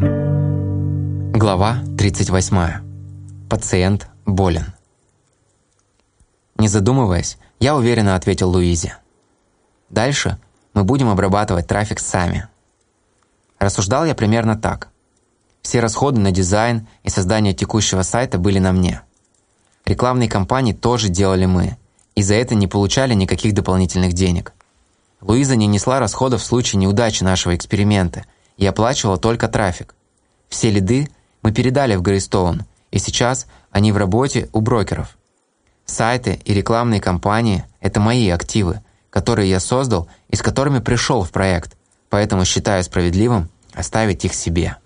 Глава 38. Пациент болен. Не задумываясь, я уверенно ответил Луизе. Дальше мы будем обрабатывать трафик сами. Рассуждал я примерно так. Все расходы на дизайн и создание текущего сайта были на мне. Рекламные кампании тоже делали мы, и за это не получали никаких дополнительных денег. Луиза не несла расходов в случае неудачи нашего эксперимента и оплачивала только трафик. Все лиды мы передали в Грейстоун, и сейчас они в работе у брокеров. Сайты и рекламные кампании – это мои активы, которые я создал и с которыми пришел в проект, поэтому считаю справедливым оставить их себе.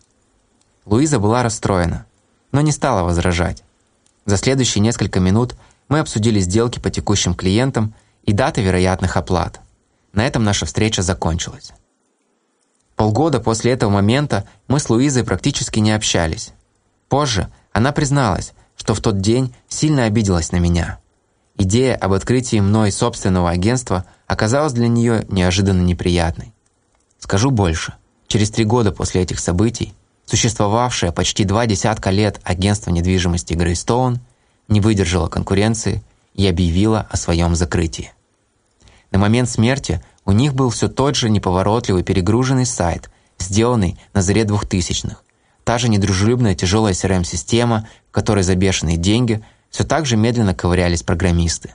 Луиза была расстроена, но не стала возражать. За следующие несколько минут мы обсудили сделки по текущим клиентам и даты вероятных оплат. На этом наша встреча закончилась. Полгода после этого момента мы с Луизой практически не общались. Позже она призналась, что в тот день сильно обиделась на меня. Идея об открытии мной собственного агентства оказалась для нее неожиданно неприятной. Скажу больше. Через три года после этих событий существовавшее почти два десятка лет агентство недвижимости Грейстоун не выдержало конкуренции и объявило о своем закрытии. На момент смерти у них был все тот же неповоротливый перегруженный сайт, сделанный на заре двухтысячных, та же недружелюбная тяжелая CRM-система, в которой за бешеные деньги все так же медленно ковырялись программисты.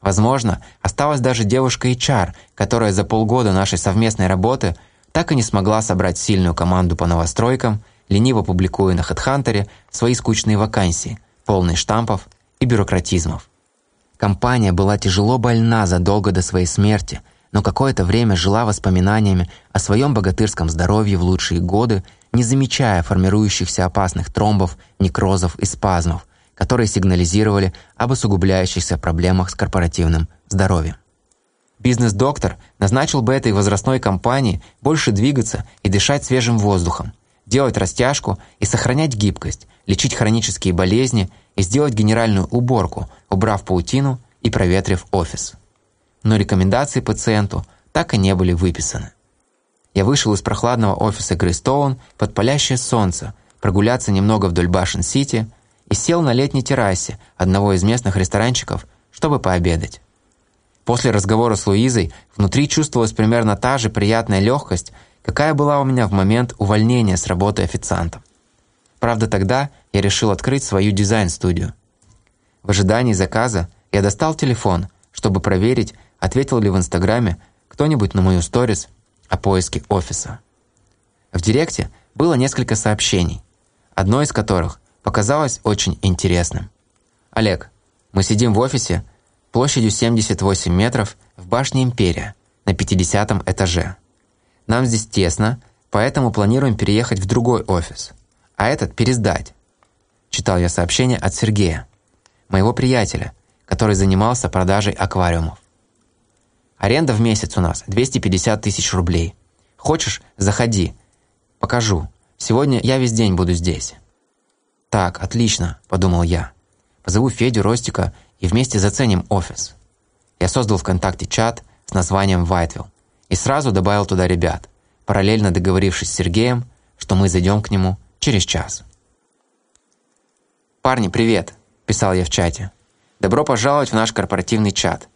Возможно, осталась даже девушка HR, которая за полгода нашей совместной работы – так и не смогла собрать сильную команду по новостройкам, лениво публикуя на HeadHunter свои скучные вакансии, полные штампов и бюрократизмов. Компания была тяжело больна задолго до своей смерти, но какое-то время жила воспоминаниями о своем богатырском здоровье в лучшие годы, не замечая формирующихся опасных тромбов, некрозов и спазмов, которые сигнализировали об усугубляющихся проблемах с корпоративным здоровьем. Бизнес-доктор назначил бы этой возрастной компании больше двигаться и дышать свежим воздухом, делать растяжку и сохранять гибкость, лечить хронические болезни и сделать генеральную уборку, убрав паутину и проветрив офис. Но рекомендации пациенту так и не были выписаны. Я вышел из прохладного офиса Грейстоун под палящее солнце, прогуляться немного вдоль Башен-Сити и сел на летней террасе одного из местных ресторанчиков, чтобы пообедать. После разговора с Луизой внутри чувствовалась примерно та же приятная легкость, какая была у меня в момент увольнения с работы официантом. Правда, тогда я решил открыть свою дизайн-студию. В ожидании заказа я достал телефон, чтобы проверить, ответил ли в Инстаграме кто-нибудь на мою сторис о поиске офиса. В Директе было несколько сообщений, одно из которых показалось очень интересным. «Олег, мы сидим в офисе, площадью 78 метров в башне «Империя» на 50 этаже. Нам здесь тесно, поэтому планируем переехать в другой офис, а этот пересдать. Читал я сообщение от Сергея, моего приятеля, который занимался продажей аквариумов. Аренда в месяц у нас 250 тысяч рублей. Хочешь, заходи. Покажу. Сегодня я весь день буду здесь. Так, отлично, подумал я. Позову Федю, Ростика и вместе заценим офис. Я создал ВКонтакте чат с названием «Вайтвилл» и сразу добавил туда ребят, параллельно договорившись с Сергеем, что мы зайдем к нему через час. «Парни, привет!» – писал я в чате. «Добро пожаловать в наш корпоративный чат.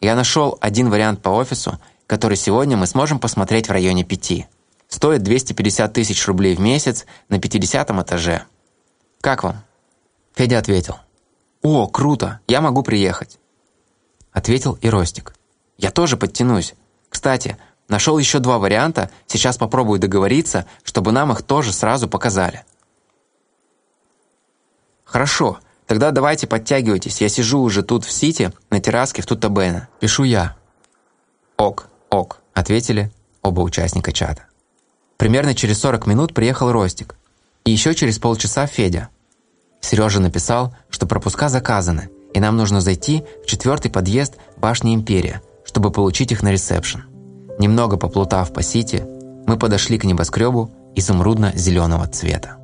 Я нашел один вариант по офису, который сегодня мы сможем посмотреть в районе пяти. Стоит 250 тысяч рублей в месяц на 50 этаже. Как вам?» Федя ответил. «О, круто! Я могу приехать!» Ответил и Ростик. «Я тоже подтянусь. Кстати, нашел еще два варианта, сейчас попробую договориться, чтобы нам их тоже сразу показали». «Хорошо, тогда давайте подтягивайтесь, я сижу уже тут в Сити, на терраске в Тутабена. Пишу я». «Ок, ок», — ответили оба участника чата. Примерно через 40 минут приехал Ростик. И еще через полчаса Федя. Сережа написал, что пропуска заказаны, и нам нужно зайти в четвертый подъезд башни «Империя», чтобы получить их на ресепшн. Немного поплутав по Сити, мы подошли к небоскребу изумрудно-зеленого цвета.